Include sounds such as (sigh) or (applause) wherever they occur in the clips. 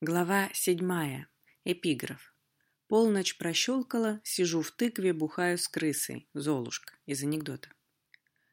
Глава седьмая. Эпиграф. Полночь прощелкала, сижу в тыкве, бухаю с крысой. Золушка. Из анекдота.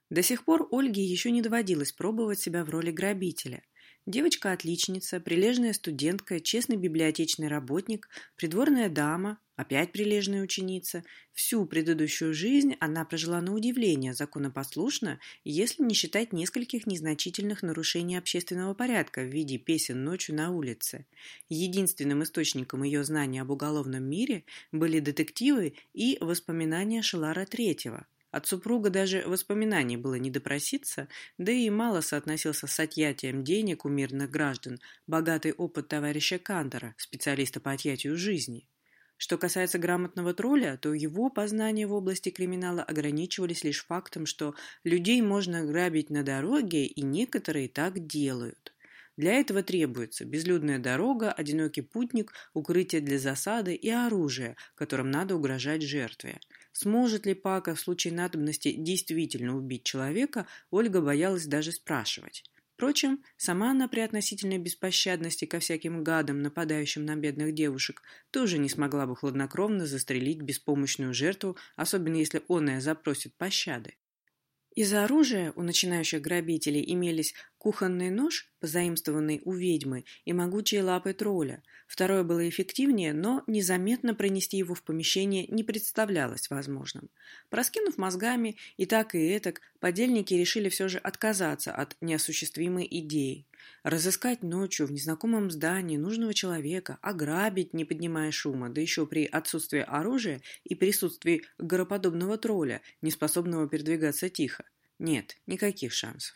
До сих пор Ольге еще не доводилось пробовать себя в роли грабителя – Девочка-отличница, прилежная студентка, честный библиотечный работник, придворная дама, опять прилежная ученица. Всю предыдущую жизнь она прожила на удивление законопослушно, если не считать нескольких незначительных нарушений общественного порядка в виде песен ночью на улице. Единственным источником ее знаний об уголовном мире были детективы и воспоминания Шелара Третьего – от супруга даже воспоминаний было не допроситься, да и мало соотносился с отъятием денег у мирных граждан богатый опыт товарища Кантера, специалиста по отъятию жизни. Что касается грамотного тролля, то его познания в области криминала ограничивались лишь фактом, что людей можно грабить на дороге, и некоторые так делают. Для этого требуется безлюдная дорога, одинокий путник, укрытие для засады и оружие, которым надо угрожать жертве. Сможет ли Пака в случае надобности действительно убить человека, Ольга боялась даже спрашивать. Впрочем, сама она при относительной беспощадности ко всяким гадам, нападающим на бедных девушек, тоже не смогла бы хладнокровно застрелить беспомощную жертву, особенно если оная запросит пощады. Из оружия у начинающих грабителей имелись кухонный нож, позаимствованный у ведьмы, и могучие лапы тролля. Второе было эффективнее, но незаметно пронести его в помещение не представлялось возможным. Проскинув мозгами и так и этак, подельники решили все же отказаться от неосуществимой идеи. Разыскать ночью в незнакомом здании нужного человека, ограбить, не поднимая шума, да еще при отсутствии оружия и присутствии гороподобного тролля, не способного передвигаться тихо. Нет, никаких шансов.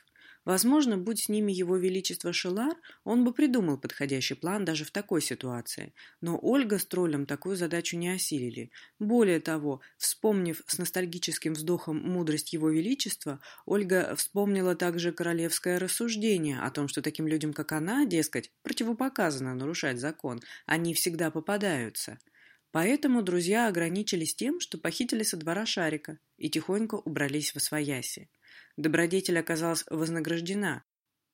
Возможно, будь с ними его величество Шелар, он бы придумал подходящий план даже в такой ситуации. Но Ольга с троллем такую задачу не осилили. Более того, вспомнив с ностальгическим вздохом мудрость его величества, Ольга вспомнила также королевское рассуждение о том, что таким людям, как она, дескать, противопоказано нарушать закон, они всегда попадаются. Поэтому друзья ограничились тем, что похитили со двора шарика и тихонько убрались во свояси добродетель оказалась вознаграждена.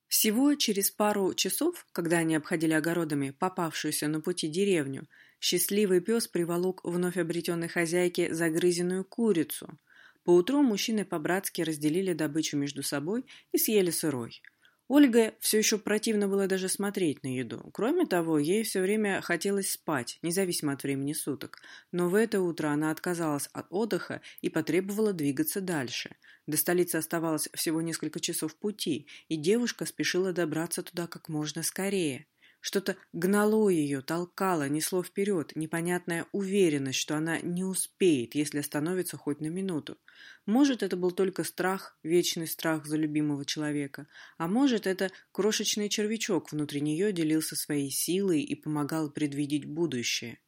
Всего через пару часов, когда они обходили огородами попавшуюся на пути деревню, счастливый пес приволок вновь обретенной хозяйке загрызенную курицу. Поутру мужчины по-братски разделили добычу между собой и съели сырой – Ольга все еще противно было даже смотреть на еду. Кроме того, ей все время хотелось спать, независимо от времени суток. Но в это утро она отказалась от отдыха и потребовала двигаться дальше. До столицы оставалось всего несколько часов пути, и девушка спешила добраться туда как можно скорее. Что-то гнало ее, толкало, несло вперед, непонятная уверенность, что она не успеет, если остановится хоть на минуту. Может, это был только страх, вечный страх за любимого человека, а может, это крошечный червячок внутри нее делился своей силой и помогал предвидеть будущее.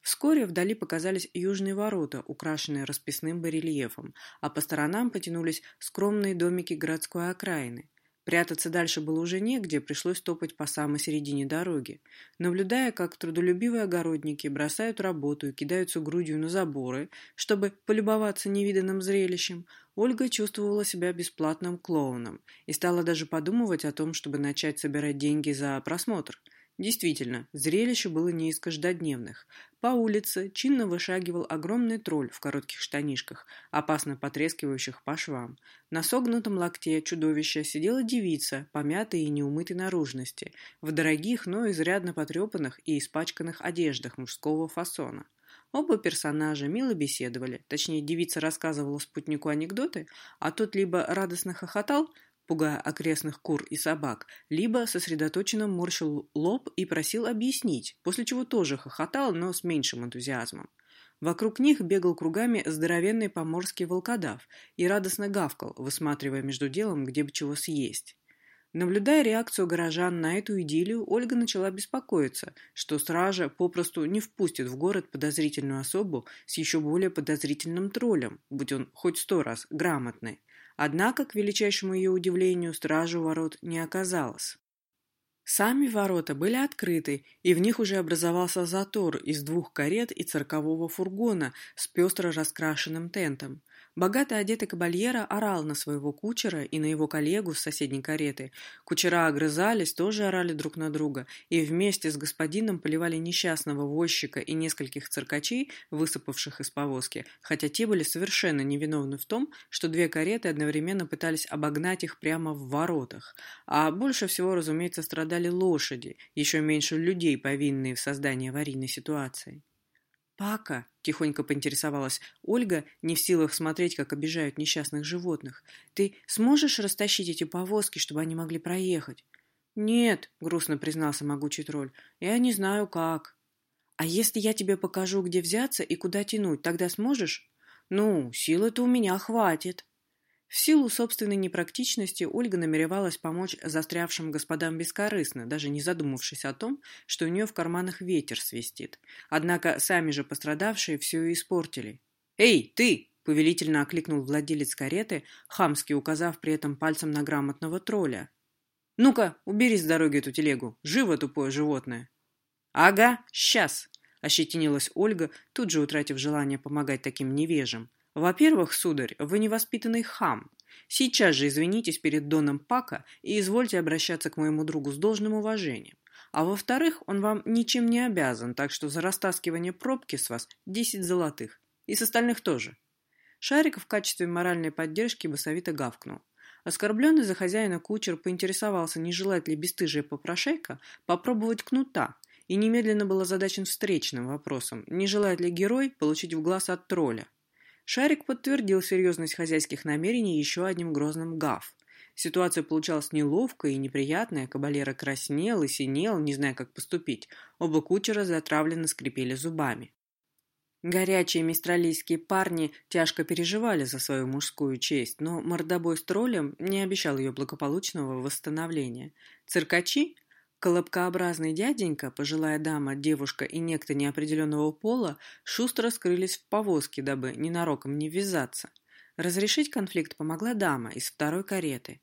Вскоре вдали показались южные ворота, украшенные расписным барельефом, а по сторонам потянулись скромные домики городской окраины. Прятаться дальше было уже негде, пришлось топать по самой середине дороги. Наблюдая, как трудолюбивые огородники бросают работу и кидаются грудью на заборы, чтобы полюбоваться невиданным зрелищем, Ольга чувствовала себя бесплатным клоуном и стала даже подумывать о том, чтобы начать собирать деньги за просмотр – Действительно, зрелище было не из каждодневных. По улице чинно вышагивал огромный тролль в коротких штанишках, опасно потрескивающих по швам. На согнутом локте чудовища сидела девица, помятой и неумытой наружности, в дорогих, но изрядно потрепанных и испачканных одеждах мужского фасона. Оба персонажа мило беседовали, точнее, девица рассказывала спутнику анекдоты, а тот либо радостно хохотал, пугая окрестных кур и собак, либо сосредоточенно морщил лоб и просил объяснить, после чего тоже хохотал, но с меньшим энтузиазмом. Вокруг них бегал кругами здоровенный поморский волкодав и радостно гавкал, высматривая между делом, где бы чего съесть. Наблюдая реакцию горожан на эту идиллию, Ольга начала беспокоиться, что стража попросту не впустит в город подозрительную особу с еще более подозрительным троллем, будь он хоть сто раз грамотный. Однако, к величайшему ее удивлению, стражу ворот не оказалось. Сами ворота были открыты, и в них уже образовался затор из двух карет и циркового фургона с пестро раскрашенным тентом. Богато одетый кабальера орал на своего кучера и на его коллегу с соседней кареты. Кучера огрызались, тоже орали друг на друга, и вместе с господином поливали несчастного возчика и нескольких циркачей, высыпавших из повозки, хотя те были совершенно невиновны в том, что две кареты одновременно пытались обогнать их прямо в воротах. А больше всего, разумеется, страдали лошади, еще меньше людей, повинные в создании аварийной ситуации. «Пака!» – тихонько поинтересовалась Ольга, не в силах смотреть, как обижают несчастных животных. «Ты сможешь растащить эти повозки, чтобы они могли проехать?» «Нет», — грустно признался могучий тролль, — «я не знаю, как». «А если я тебе покажу, где взяться и куда тянуть, тогда сможешь?» «Ну, силы-то у меня хватит». В силу собственной непрактичности Ольга намеревалась помочь застрявшим господам бескорыстно, даже не задумавшись о том, что у нее в карманах ветер свистит. Однако сами же пострадавшие все и испортили. «Эй, ты!» — повелительно окликнул владелец кареты, хамски указав при этом пальцем на грамотного тролля. «Ну-ка, убери с дороги эту телегу! Живо, тупое животное!» «Ага, сейчас!» — ощетинилась Ольга, тут же утратив желание помогать таким невежам. «Во-первых, сударь, вы невоспитанный хам. Сейчас же извинитесь перед Доном Пака и извольте обращаться к моему другу с должным уважением. А во-вторых, он вам ничем не обязан, так что за растаскивание пробки с вас десять золотых. И с остальных тоже». Шарик в качестве моральной поддержки басовито гавкнул. Оскорбленный за хозяина кучер поинтересовался, не желает ли бесстыжая попрошайка попробовать кнута, и немедленно был озадачен встречным вопросом, не желает ли герой получить в глаз от тролля. Шарик подтвердил серьезность хозяйских намерений еще одним грозным гав. Ситуация получалась неловкая и неприятная, кабалера краснел и синел, не зная, как поступить. Оба кучера затравленно скрипели зубами. Горячие мистралийские парни тяжко переживали за свою мужскую честь, но мордобой с троллем не обещал ее благополучного восстановления. Циркачи, Колобкообразный дяденька, пожилая дама, девушка и некто неопределенного пола шустро скрылись в повозке, дабы ненароком не ввязаться. Разрешить конфликт помогла дама из второй кареты.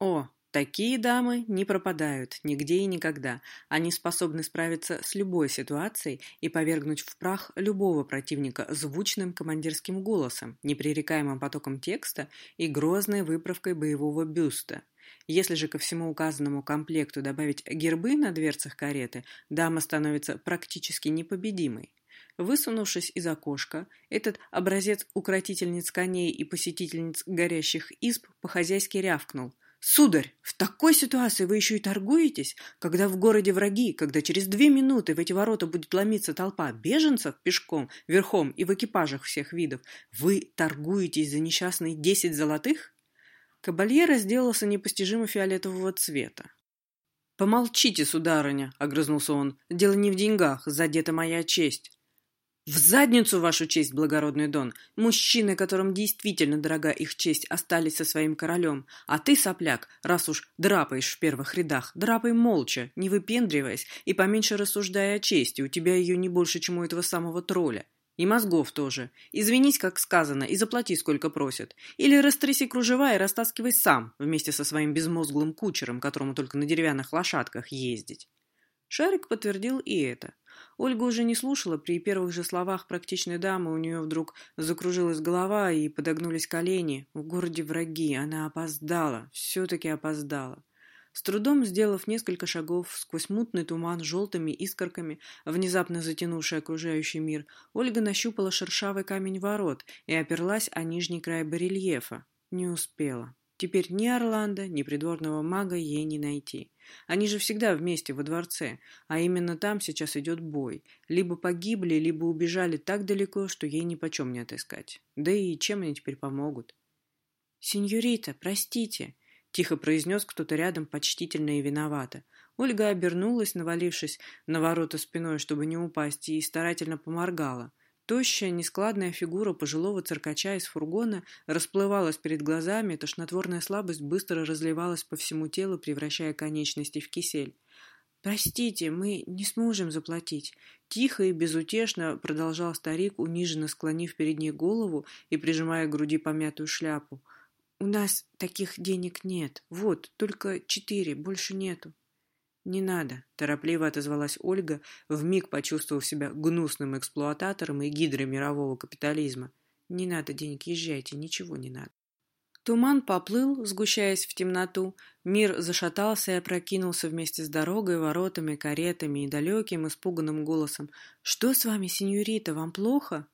О, такие дамы не пропадают нигде и никогда. Они способны справиться с любой ситуацией и повергнуть в прах любого противника звучным командирским голосом, непререкаемым потоком текста и грозной выправкой боевого бюста – если же ко всему указанному комплекту добавить гербы на дверцах кареты, дама становится практически непобедимой. Высунувшись из окошка, этот образец укротительниц коней и посетительниц горящих изб по-хозяйски рявкнул. «Сударь, в такой ситуации вы еще и торгуетесь? Когда в городе враги, когда через две минуты в эти ворота будет ломиться толпа беженцев пешком, верхом и в экипажах всех видов, вы торгуетесь за несчастные десять золотых?» Кабальера сделался непостижимо фиолетового цвета. «Помолчите, сударыня!» — огрызнулся он. «Дело не в деньгах, задета моя честь». «В задницу вашу честь, благородный Дон! Мужчины, которым действительно дорога их честь, остались со своим королем. А ты, сопляк, раз уж драпаешь в первых рядах, драпай молча, не выпендриваясь и поменьше рассуждая о чести, у тебя ее не больше, чем у этого самого тролля. И мозгов тоже. Извинись, как сказано, и заплати, сколько просят. Или растряси кружева и растаскивай сам, вместе со своим безмозглым кучером, которому только на деревянных лошадках ездить. Шарик подтвердил и это. Ольга уже не слушала, при первых же словах практичной дамы у нее вдруг закружилась голова и подогнулись колени. В городе враги, она опоздала, все-таки опоздала. С трудом сделав несколько шагов сквозь мутный туман с желтыми искорками, внезапно затянувший окружающий мир, Ольга нащупала шершавый камень ворот и оперлась о нижний край барельефа. Не успела. Теперь ни Орландо, ни придворного мага ей не найти. Они же всегда вместе во дворце, а именно там сейчас идет бой. Либо погибли, либо убежали так далеко, что ей ни почем не отыскать. Да и чем они теперь помогут? «Сеньорита, простите!» Тихо произнес кто-то рядом почтительно и виновато. Ольга обернулась, навалившись на ворота спиной, чтобы не упасть, и старательно поморгала. Тощая, нескладная фигура пожилого циркача из фургона расплывалась перед глазами, тошнотворная слабость быстро разливалась по всему телу, превращая конечности в кисель. «Простите, мы не сможем заплатить», — тихо и безутешно продолжал старик, униженно склонив перед ней голову и прижимая к груди помятую шляпу. «У нас таких денег нет. Вот, только четыре, больше нету». «Не надо», — торопливо отозвалась Ольга, вмиг почувствовав себя гнусным эксплуататором и гидрой мирового капитализма. Не надо денег, езжайте, ничего не надо. Туман поплыл, сгущаясь в темноту, мир зашатался и опрокинулся вместе с дорогой, воротами, каретами и далеким, испуганным голосом. «Что с вами, сеньорита, вам плохо?»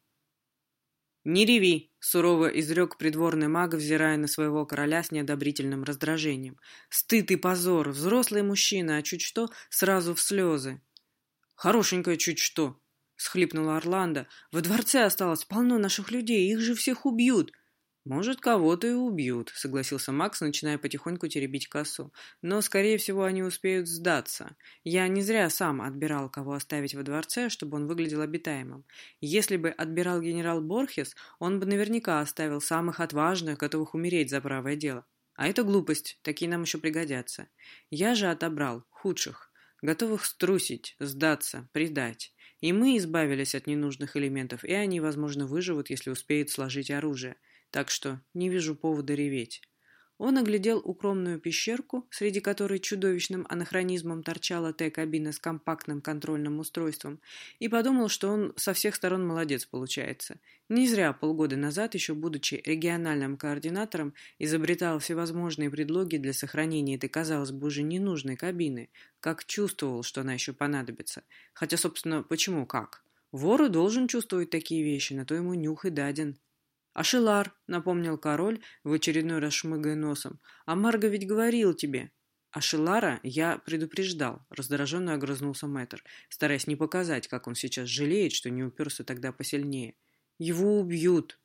«Не реви!» — сурово изрек придворный маг, взирая на своего короля с неодобрительным раздражением. «Стыд и позор! Взрослый мужчина, а чуть что — сразу в слезы!» «Хорошенькое чуть что!» — схлипнула Орландо. «Во дворце осталось полно наших людей, их же всех убьют!» «Может, кого-то и убьют», — согласился Макс, начиная потихоньку теребить косу. «Но, скорее всего, они успеют сдаться. Я не зря сам отбирал, кого оставить во дворце, чтобы он выглядел обитаемым. Если бы отбирал генерал Борхес, он бы наверняка оставил самых отважных, готовых умереть за правое дело. А это глупость, такие нам еще пригодятся. Я же отобрал худших, готовых струсить, сдаться, предать». И мы избавились от ненужных элементов, и они, возможно, выживут, если успеют сложить оружие так что не вижу повода реветь. Он оглядел укромную пещерку, среди которой чудовищным анахронизмом торчала Т-кабина с компактным контрольным устройством, и подумал, что он со всех сторон молодец получается. Не зря полгода назад, еще будучи региональным координатором, изобретал всевозможные предлоги для сохранения этой, казалось бы, уже ненужной кабины, как чувствовал, что она еще понадобится. Хотя, собственно, почему как? Вору должен чувствовать такие вещи, на то ему нюх и даден. «Ашелар», — напомнил король, в очередной раз шмыгая носом, — «а Марго ведь говорил тебе». «Ашелара я предупреждал», — раздраженно огрызнулся мэтр, стараясь не показать, как он сейчас жалеет, что не уперся тогда посильнее. «Его убьют»,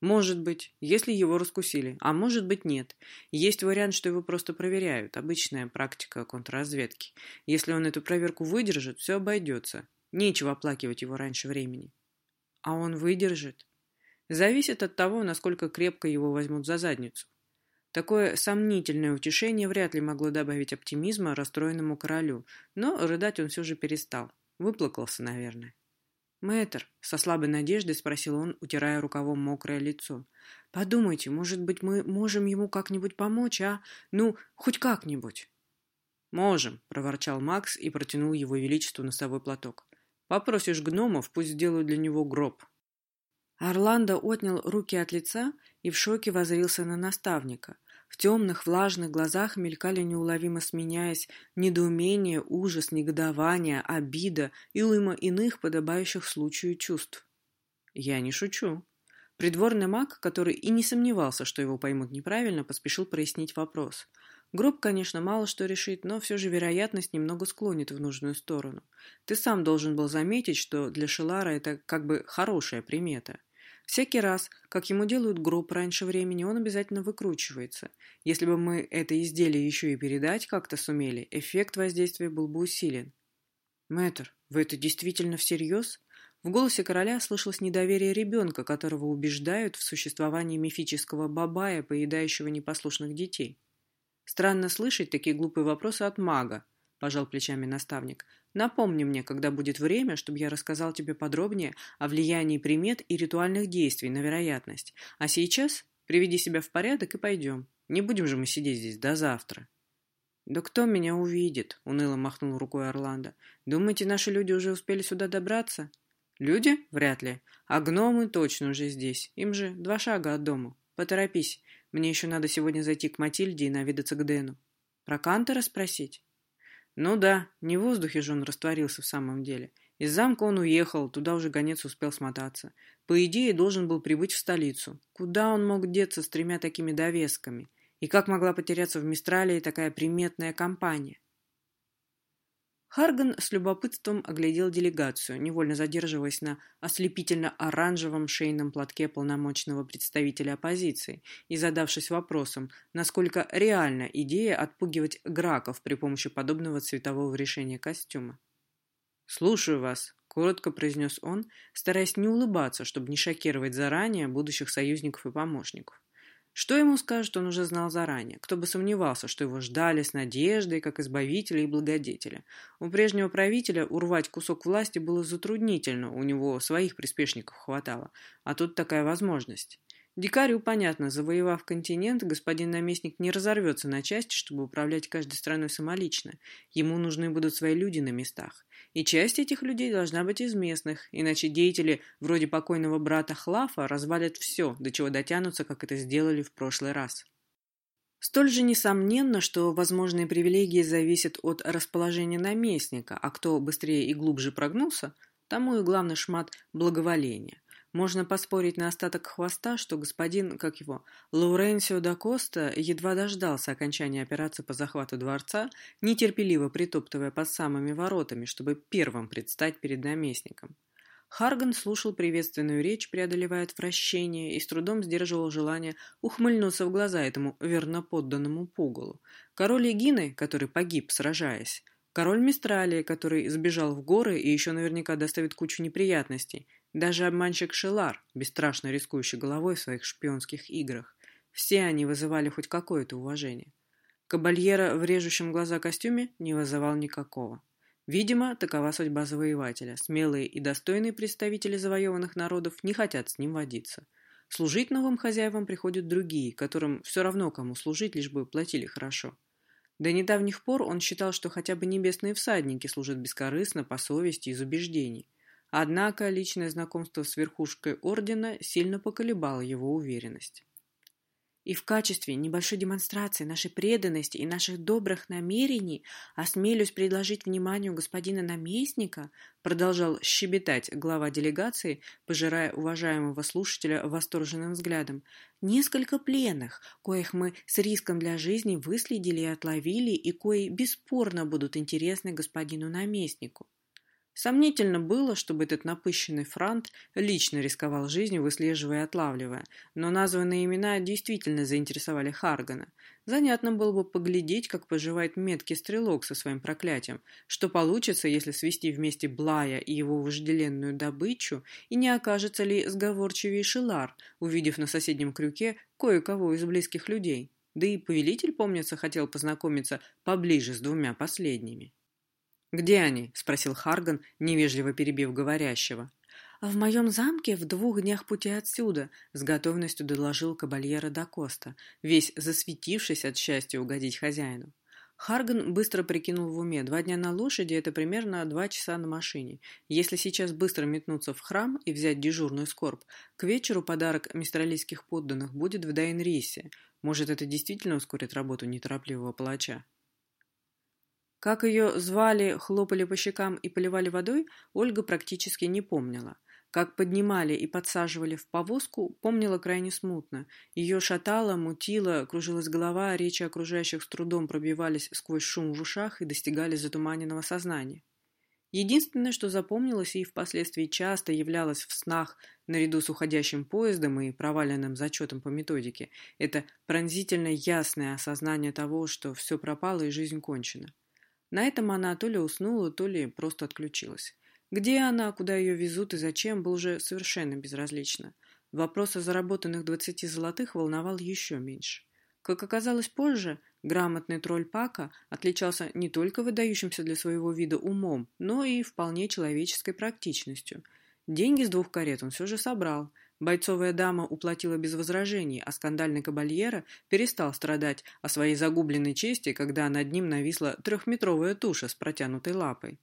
может быть, если его раскусили, а может быть нет. Есть вариант, что его просто проверяют, обычная практика контрразведки. Если он эту проверку выдержит, все обойдется. Нечего оплакивать его раньше времени. А он выдержит? Зависит от того, насколько крепко его возьмут за задницу. Такое сомнительное утешение вряд ли могло добавить оптимизма расстроенному королю, но рыдать он все же перестал. Выплакался, наверное. «Мэтр», — со слабой надеждой спросил он, утирая рукавом мокрое лицо, — «подумайте, может быть, мы можем ему как-нибудь помочь, а? Ну, хоть как-нибудь». «Можем», — проворчал Макс и протянул его величеству носовой платок. «Попросишь гномов, пусть сделают для него гроб, Орландо отнял руки от лица и в шоке возрился на наставника. В темных, влажных глазах мелькали неуловимо сменяясь недоумение, ужас, негодование, обида и уйма иных, подобающих случаю чувств. «Я не шучу». Придворный маг, который и не сомневался, что его поймут неправильно, поспешил прояснить вопрос. Гроб, конечно, мало что решит, но все же вероятность немного склонит в нужную сторону. Ты сам должен был заметить, что для Шелара это как бы хорошая примета. Всякий раз, как ему делают гроб раньше времени, он обязательно выкручивается. Если бы мы это изделие еще и передать как-то сумели, эффект воздействия был бы усилен. «Мэтр, вы это действительно всерьез?» В голосе короля слышалось недоверие ребенка, которого убеждают в существовании мифического бабая, поедающего непослушных детей. Странно слышать такие глупые вопросы от мага, — пожал плечами наставник. «Напомни мне, когда будет время, чтобы я рассказал тебе подробнее о влиянии примет и ритуальных действий на вероятность. А сейчас приведи себя в порядок и пойдем. Не будем же мы сидеть здесь до завтра». «Да кто меня увидит?» — уныло махнул рукой Орландо. «Думаете, наши люди уже успели сюда добраться?» «Люди? Вряд ли. А гномы точно уже здесь. Им же два шага от дома. Поторопись. Мне еще надо сегодня зайти к Матильде и наведаться к Дэну. Про Кантера спросить?» Ну да, не в воздухе же он растворился в самом деле. Из замка он уехал, туда уже гонец успел смотаться. По идее, должен был прибыть в столицу. Куда он мог деться с тремя такими довесками? И как могла потеряться в Мистралии такая приметная компания? Харган с любопытством оглядел делегацию, невольно задерживаясь на ослепительно-оранжевом шейном платке полномочного представителя оппозиции и задавшись вопросом, насколько реальна идея отпугивать граков при помощи подобного цветового решения костюма. «Слушаю вас», — коротко произнес он, стараясь не улыбаться, чтобы не шокировать заранее будущих союзников и помощников. Что ему скажут, он уже знал заранее. Кто бы сомневался, что его ждали с надеждой, как избавителя и благодетеля. У прежнего правителя урвать кусок власти было затруднительно, у него своих приспешников хватало. А тут такая возможность. Дикарю понятно, завоевав континент, господин наместник не разорвется на части, чтобы управлять каждой страной самолично. Ему нужны будут свои люди на местах. И часть этих людей должна быть из местных, иначе деятели вроде покойного брата Хлафа развалят все, до чего дотянутся, как это сделали в прошлый раз. Столь же несомненно, что возможные привилегии зависят от расположения наместника, а кто быстрее и глубже прогнулся, тому и главный шмат благоволения. Можно поспорить на остаток хвоста, что господин, как его, Лауренсио да Коста едва дождался окончания операции по захвату дворца, нетерпеливо притоптывая под самыми воротами, чтобы первым предстать перед наместником. Харган слушал приветственную речь, преодолевая отвращение, и с трудом сдерживал желание ухмыльнуться в глаза этому верноподданному пугалу. Король Егины, который погиб, сражаясь, король Мистралии, который сбежал в горы и еще наверняка доставит кучу неприятностей, даже обманщик Шелар, бесстрашно рискующий головой в своих шпионских играх. Все они вызывали хоть какое-то уважение. Кабальера в режущем глаза костюме не вызывал никакого. Видимо, такова судьба завоевателя. Смелые и достойные представители завоеванных народов не хотят с ним водиться. Служить новым хозяевам приходят другие, которым все равно кому служить, лишь бы платили хорошо. До недавних пор он считал, что хотя бы небесные всадники служат бескорыстно, по совести, из убеждений. Однако личное знакомство с верхушкой ордена сильно поколебало его уверенность. И в качестве небольшой демонстрации нашей преданности и наших добрых намерений осмелюсь предложить вниманию господина наместника, продолжал щебетать глава делегации, пожирая уважаемого слушателя восторженным взглядом, несколько пленных, коих мы с риском для жизни выследили и отловили, и кои бесспорно будут интересны господину наместнику. Сомнительно было, чтобы этот напыщенный франт лично рисковал жизнью, выслеживая и отлавливая, но названные имена действительно заинтересовали Харгана. Занятно было бы поглядеть, как поживает меткий стрелок со своим проклятием, что получится, если свести вместе Блая и его вожделенную добычу, и не окажется ли сговорчивее Шилар, увидев на соседнем крюке кое-кого из близких людей. Да и повелитель, помнится, хотел познакомиться поближе с двумя последними. «Где они?» – спросил Харган, невежливо перебив говорящего. «В моем замке в двух днях пути отсюда», – с готовностью доложил кабальера да Коста, весь засветившись от счастья угодить хозяину. Харган быстро прикинул в уме. Два дня на лошади – это примерно два часа на машине. Если сейчас быстро метнуться в храм и взять дежурную скорбь, к вечеру подарок мистралийских подданных будет в Дайнрисе. Может, это действительно ускорит работу неторопливого палача? Как ее звали, хлопали по щекам и поливали водой, Ольга практически не помнила. Как поднимали и подсаживали в повозку, помнила крайне смутно. Ее шатало, мутило, кружилась голова, речи окружающих с трудом пробивались сквозь шум в ушах и достигали затуманенного сознания. Единственное, что запомнилось и впоследствии часто являлось в снах наряду с уходящим поездом и проваленным зачетом по методике, это пронзительно ясное осознание того, что все пропало и жизнь кончена. На этом она то ли уснула, то ли просто отключилась. Где она, куда ее везут и зачем, был уже совершенно безразлично. Вопрос о заработанных двадцати золотых волновал еще меньше. Как оказалось позже, грамотный тролль Пака отличался не только выдающимся для своего вида умом, но и вполне человеческой практичностью. Деньги с двух карет он все же собрал – Бойцовая дама уплатила без возражений, а скандальный кабальера перестал страдать о своей загубленной чести, когда над ним нависла трехметровая туша с протянутой лапой.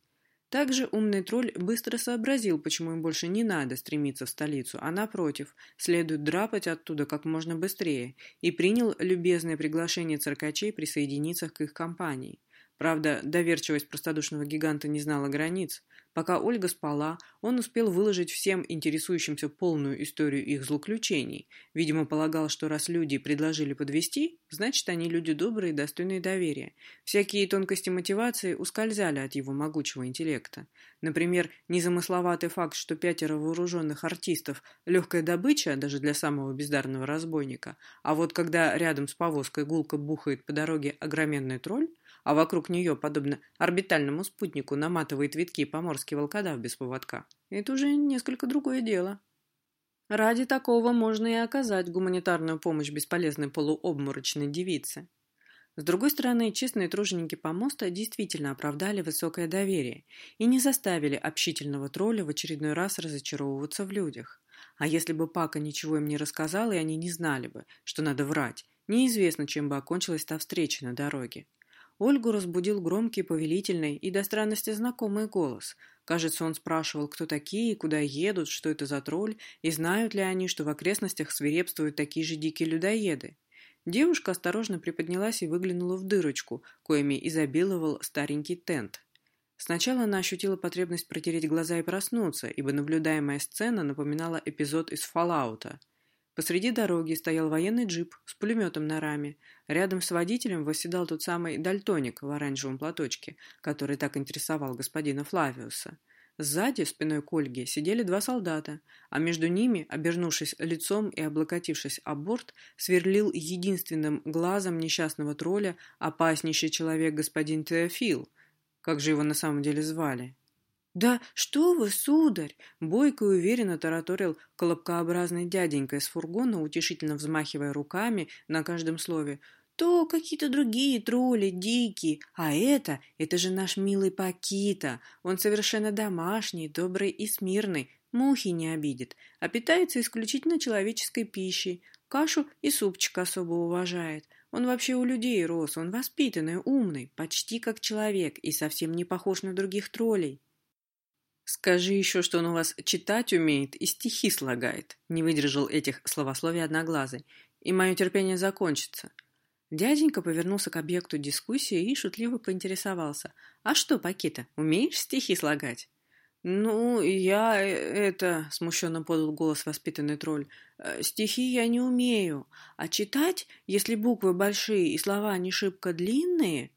Также умный тролль быстро сообразил, почему им больше не надо стремиться в столицу, а напротив, следует драпать оттуда как можно быстрее, и принял любезное приглашение циркачей присоединиться к их компании. Правда, доверчивость простодушного гиганта не знала границ. Пока Ольга спала, он успел выложить всем интересующимся полную историю их злоключений. Видимо, полагал, что раз люди предложили подвести, значит, они люди добрые и достойные доверия. Всякие тонкости мотивации ускользали от его могучего интеллекта. Например, незамысловатый факт, что пятеро вооруженных артистов – легкая добыча даже для самого бездарного разбойника, а вот когда рядом с повозкой гулко бухает по дороге огроменный тролль, а вокруг нее, подобно орбитальному спутнику, наматывает витки поморский волкодав без поводка. Это уже несколько другое дело. Ради такого можно и оказать гуманитарную помощь бесполезной полуобморочной девице. С другой стороны, честные труженики помоста действительно оправдали высокое доверие и не заставили общительного тролля в очередной раз разочаровываться в людях. А если бы Пака ничего им не рассказал, и они не знали бы, что надо врать, неизвестно, чем бы окончилась та встреча на дороге. Ольгу разбудил громкий, повелительный и до странности знакомый голос. Кажется, он спрашивал, кто такие, куда едут, что это за тролль, и знают ли они, что в окрестностях свирепствуют такие же дикие людоеды. Девушка осторожно приподнялась и выглянула в дырочку, коими изобиловал старенький тент. Сначала она ощутила потребность протереть глаза и проснуться, ибо наблюдаемая сцена напоминала эпизод из «Фоллаута». Посреди дороги стоял военный джип с пулеметом на раме. Рядом с водителем восседал тот самый дальтоник в оранжевом платочке, который так интересовал господина Флавиуса – Сзади, спиной к Ольге, сидели два солдата, а между ними, обернувшись лицом и облокотившись о борт, сверлил единственным глазом несчастного тролля опаснейший человек господин Теофил. Как же его на самом деле звали? «Да что вы, сударь!» — бойко и уверенно тараторил колобкообразный дяденька из фургона, утешительно взмахивая руками на каждом слове — то какие-то другие тролли, дикие. А это, это же наш милый Пакита. Он совершенно домашний, добрый и смирный, мухи не обидит, а питается исключительно человеческой пищей. Кашу и супчик особо уважает. Он вообще у людей рос, он воспитанный, умный, почти как человек и совсем не похож на других троллей. «Скажи еще, что он у вас читать умеет и стихи слагает», — не выдержал этих словословий одноглазый, «и мое терпение закончится. Дяденька повернулся к объекту дискуссии и шутливо поинтересовался. «А что, Пакита, умеешь стихи слагать?» «Ну, я э, это...» — смущенно подал голос воспитанный тролль. «Э, «Стихи я не умею. А читать, если буквы большие и слова не шибко длинные...»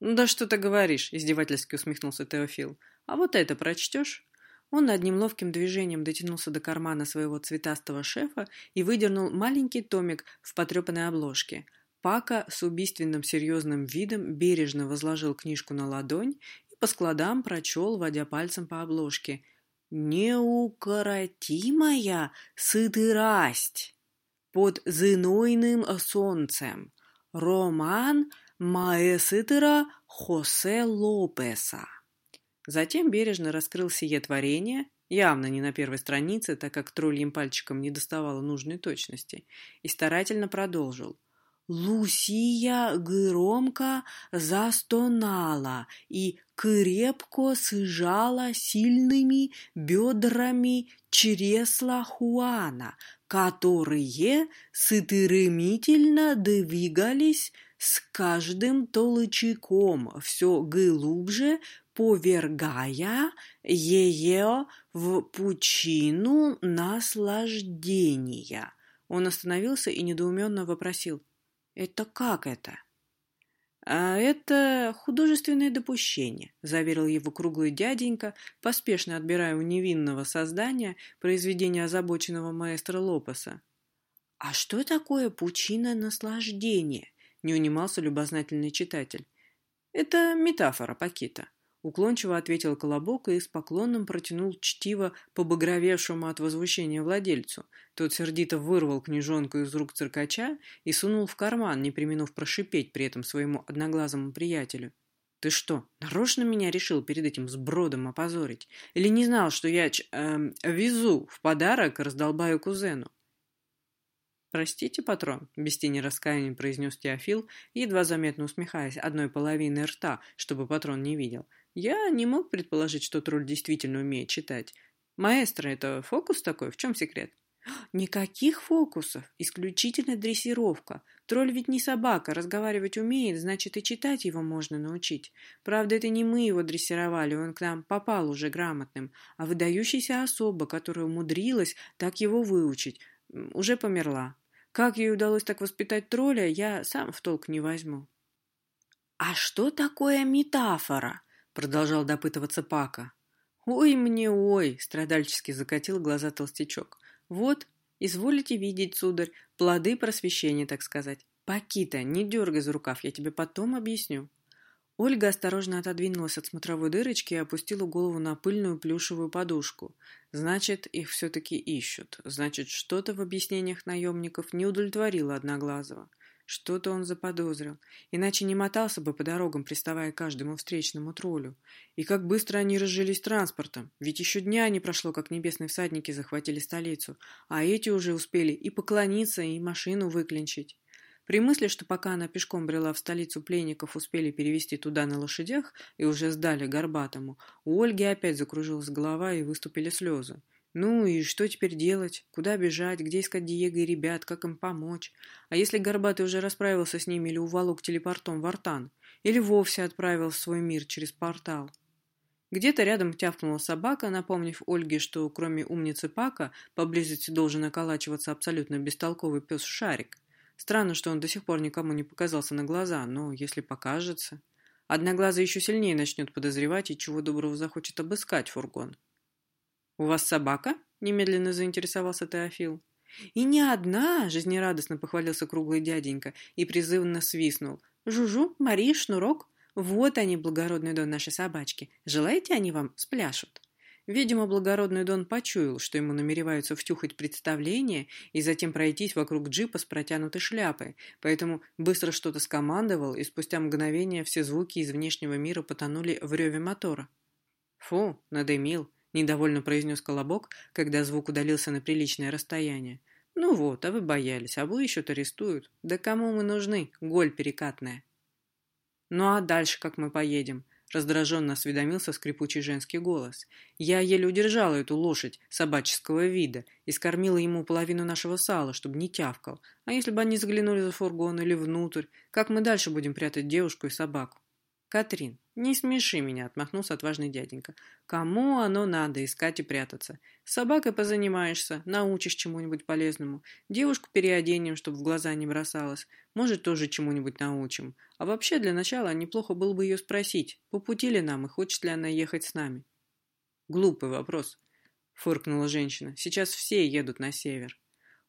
«Ну да что ты говоришь?» — издевательски усмехнулся Теофил. «А вот это прочтешь?» Он одним ловким движением дотянулся до кармана своего цветастого шефа и выдернул маленький томик в потрепанной обложке — Пака с убийственным серьезным видом бережно возложил книжку на ладонь и по складам прочел, водя пальцем по обложке. «Неукоротимая сытырасть под зынойным солнцем. Роман маэсытера Хосе Лопеса». Затем бережно раскрыл сие творение, явно не на первой странице, так как тролльим пальчиком не доставало нужной точности, и старательно продолжил. Лусия громко застонала и крепко сжала сильными бедрами чресла Хуана, которые стремительно двигались с каждым толчком все глубже, повергая ее в пучину наслаждения. Он остановился и недоуменно вопросил – это как это? А это художественное допущение, заверил его круглый дяденька, поспешно отбирая у невинного создания произведение озабоченного маэстро Лопеса. А что такое пучина наслаждения? Не унимался любознательный читатель. Это метафора Пакита. Уклончиво ответил Колобок и с поклоном протянул чтиво побагровевшему от возмущения владельцу. Тот сердито вырвал книжонку из рук циркача и сунул в карман, не применув прошипеть при этом своему одноглазому приятелю. «Ты что, нарочно меня решил перед этим сбродом опозорить? Или не знал, что я ч, э, везу в подарок раздолбаю кузену?» «Простите, патрон», — без тени раскаяния произнес Теофил, едва заметно усмехаясь одной половиной рта, чтобы патрон не видел — я не мог предположить, что тролль действительно умеет читать. Маэстро, это фокус такой? В чем секрет? (gasps) Никаких фокусов, исключительно дрессировка. Тролль ведь не собака, разговаривать умеет, значит и читать его можно научить. Правда, это не мы его дрессировали, он к нам попал уже грамотным, а выдающаяся особа, которая умудрилась так его выучить, уже померла. Как ей удалось так воспитать тролля, я сам в толк не возьму. «А что такое метафора?» Продолжал допытываться Пака. «Ой мне, ой!» — страдальчески закатил глаза толстячок. «Вот, изволите видеть, сударь, плоды просвещения, так сказать. Пакита, не дергай за рукав, я тебе потом объясню». Ольга осторожно отодвинулась от смотровой дырочки и опустила голову на пыльную плюшевую подушку. Значит, их все-таки ищут. Значит, что-то в объяснениях наемников не удовлетворило Одноглазого. Что-то он заподозрил. Иначе не мотался бы по дорогам, приставая к каждому встречному троллю. И как быстро они разжились транспортом. Ведь еще дня не прошло, как небесные всадники захватили столицу. А эти уже успели и поклониться, и машину выклинчить. При мысли, что пока она пешком брела в столицу пленников, успели перевести туда на лошадях и уже сдали Горбатому, у Ольги опять закружилась голова и выступили слезы. Ну и что теперь делать? Куда бежать? Где искать Диего и ребят? Как им помочь? А если Горбатый уже расправился с ними или уволок телепортом в Артан? Или вовсе отправил в свой мир через портал? Где-то рядом тявкнула собака, напомнив Ольге, что кроме умницы Пака поблизости должен околачиваться абсолютно бестолковый пес Шарик. Странно, что он до сих пор никому не показался на глаза, но если покажется... Одноглазый еще сильнее начнет подозревать и чего доброго захочет обыскать фургон. «У вас собака?» – немедленно заинтересовался Теофил. «И не одна!» – жизнерадостно похвалился круглый дяденька и призывно свистнул. «Жужу, Мария, Шнурок, вот они, благородный дон нашей собачки. Желаете, они вам спляшут?» Видимо, благородный Дон почуял, что ему намереваются втюхать представление и затем пройтись вокруг джипа с протянутой шляпой, поэтому быстро что-то скомандовал, и спустя мгновение все звуки из внешнего мира потонули в реве мотора. «Фу, надымил!» – недовольно произнес Колобок, когда звук удалился на приличное расстояние. «Ну вот, а вы боялись, а вы еще-то арестуют. Да кому мы нужны, голь перекатная?» «Ну а дальше как мы поедем?» Раздраженно осведомился скрипучий женский голос. Я еле удержала эту лошадь собаческого вида и скормила ему половину нашего сала, чтобы не тявкал. А если бы они заглянули за фургон или внутрь, как мы дальше будем прятать девушку и собаку? Катрин, не смеши меня, отмахнулся отважный дяденька. Кому оно надо искать и прятаться? С собакой позанимаешься, научишь чему-нибудь полезному. Девушку переоденем, чтобы в глаза не бросалась. Может, тоже чему-нибудь научим. А вообще, для начала неплохо было бы ее спросить, по пути ли нам и хочет ли она ехать с нами. Глупый вопрос, фыркнула женщина. Сейчас все едут на север.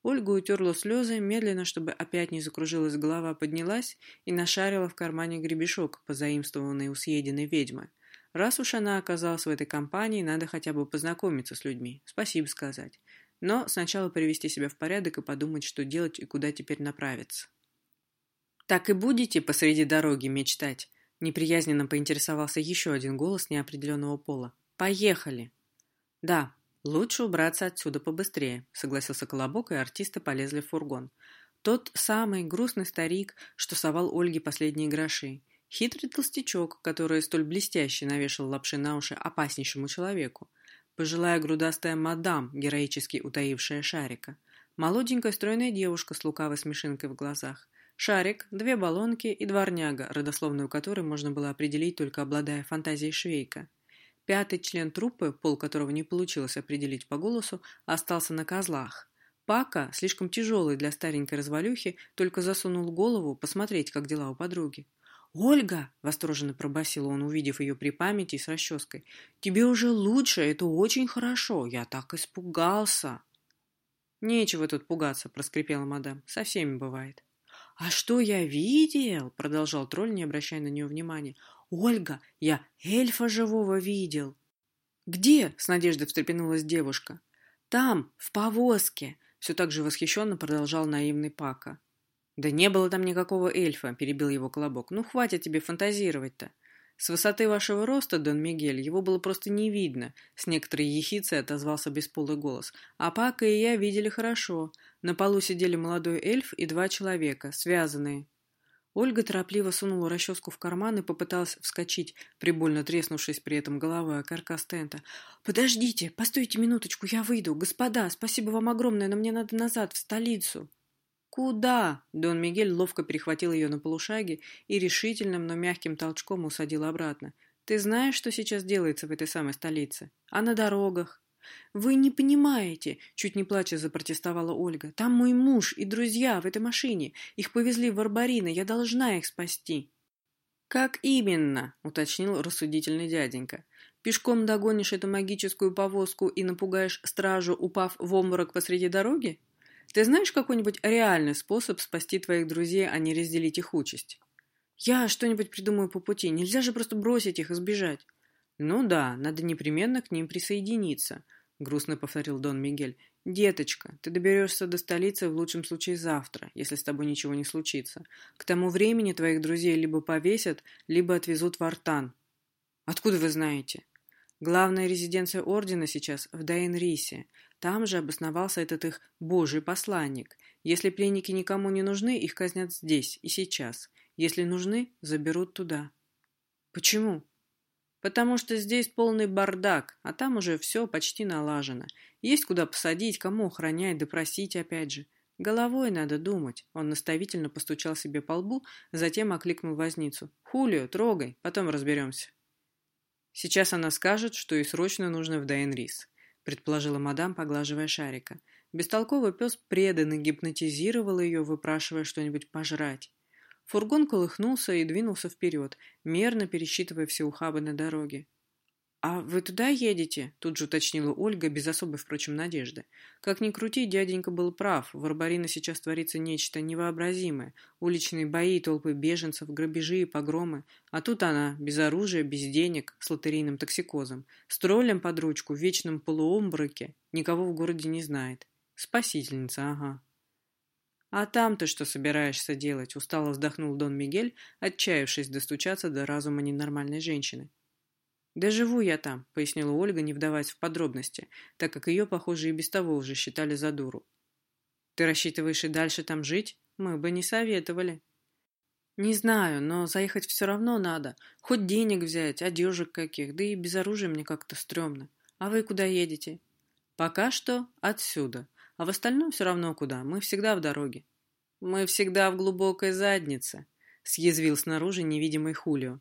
Ольга утерла слезы, медленно, чтобы опять не закружилась голова, поднялась и нашарила в кармане гребешок, позаимствованный у съеденной ведьмы. Раз уж она оказалась в этой компании, надо хотя бы познакомиться с людьми, спасибо сказать. Но сначала привести себя в порядок и подумать, что делать и куда теперь направиться. «Так и будете посреди дороги мечтать?» Неприязненно поинтересовался еще один голос неопределенного пола. «Поехали!» «Да, «Лучше убраться отсюда побыстрее», — согласился Колобок, и артисты полезли в фургон. Тот самый грустный старик, что совал Ольге последние гроши. Хитрый толстячок, который столь блестяще навешал лапши на уши опаснейшему человеку. Пожилая грудастая мадам, героически утаившая шарика. Молоденькая стройная девушка с лукавой смешинкой в глазах. Шарик, две баллонки и дворняга, родословную которой можно было определить, только обладая фантазией швейка. Пятый член труппы, пол которого не получилось определить по голосу, остался на козлах. Пака, слишком тяжелый для старенькой развалюхи, только засунул голову посмотреть, как дела у подруги. «Ольга!» — восторженно пробасил он, увидев ее при памяти с расческой. «Тебе уже лучше, это очень хорошо. Я так испугался!» «Нечего тут пугаться», — проскрипела мадам. «Со всеми бывает». «А что я видел?» — продолжал тролль, не обращая на нее внимания. «Ольга, я эльфа живого видел!» «Где?» — с надеждой встрепенулась девушка. «Там, в повозке!» — все так же восхищенно продолжал наивный Пака. «Да не было там никакого эльфа», — перебил его Колобок. «Ну, хватит тебе фантазировать-то. С высоты вашего роста, Дон Мигель, его было просто не видно», — с некоторой ехицей отозвался бесполый голос. «А Пака и я видели хорошо. На полу сидели молодой эльф и два человека, связанные. Ольга торопливо сунула расческу в карман и попыталась вскочить, прибольно треснувшись при этом головой о каркас тента. «Подождите, постойте минуточку, я выйду. Господа, спасибо вам огромное, но мне надо назад, в столицу». «Куда?» Дон Мигель ловко перехватил ее на полушаге и решительным, но мягким толчком усадил обратно. «Ты знаешь, что сейчас делается в этой самой столице? А на дорогах? «Вы не понимаете!» — чуть не плача запротестовала Ольга. «Там мой муж и друзья в этой машине. Их повезли в Арбарина. Я должна их спасти». «Как именно?» — уточнил рассудительный дяденька. «Пешком догонишь эту магическую повозку и напугаешь стражу, упав в обморок посреди дороги? Ты знаешь какой-нибудь реальный способ спасти твоих друзей, а не разделить их участь?» «Я что-нибудь придумаю по пути. Нельзя же просто бросить их и сбежать». «Ну да, надо непременно к ним присоединиться. — грустно повторил Дон Мигель. «Деточка, ты доберешься до столицы в лучшем случае завтра, если с тобой ничего не случится. К тому времени твоих друзей либо повесят, либо отвезут в Артан». «Откуда вы знаете?» «Главная резиденция Ордена сейчас в Дайнрисе. Там же обосновался этот их божий посланник. Если пленники никому не нужны, их казнят здесь и сейчас. Если нужны, заберут туда». «Почему?» Потому что здесь полный бардак, а там уже все почти налажено. Есть куда посадить, кому охранять, допросить опять же. Головой надо думать. Он наставительно постучал себе по лбу, затем окликнул возницу. «Хулио, трогай, потом разберемся». «Сейчас она скажет, что и срочно нужно в Дайнрис», предположила мадам, поглаживая шарика. Бестолковый пес преданно гипнотизировал ее, выпрашивая что-нибудь пожрать. Фургон колыхнулся и двинулся вперед, мерно пересчитывая все ухабы на дороге. «А вы туда едете?» – тут же уточнила Ольга, без особой, впрочем, надежды. Как ни крути, дяденька был прав. В Арбарино сейчас творится нечто невообразимое. Уличные бои, толпы беженцев, грабежи и погромы. А тут она, без оружия, без денег, с лотерейным токсикозом. С троллем под ручку, в вечном полуомбраке. Никого в городе не знает. Спасительница, ага. «А там ты что собираешься делать?» – устало вздохнул Дон Мигель, отчаявшись достучаться до разума ненормальной женщины. «Да живу я там», – пояснила Ольга, не вдаваясь в подробности, так как ее, похоже, и без того уже считали за дуру. «Ты рассчитываешь и дальше там жить? Мы бы не советовали». «Не знаю, но заехать все равно надо. Хоть денег взять, одежек каких, да и без оружия мне как-то стрёмно. А вы куда едете?» «Пока что отсюда. А в остальном все равно куда. Мы всегда в дороге. Мы всегда в глубокой заднице, съязвил снаружи невидимый Хулио.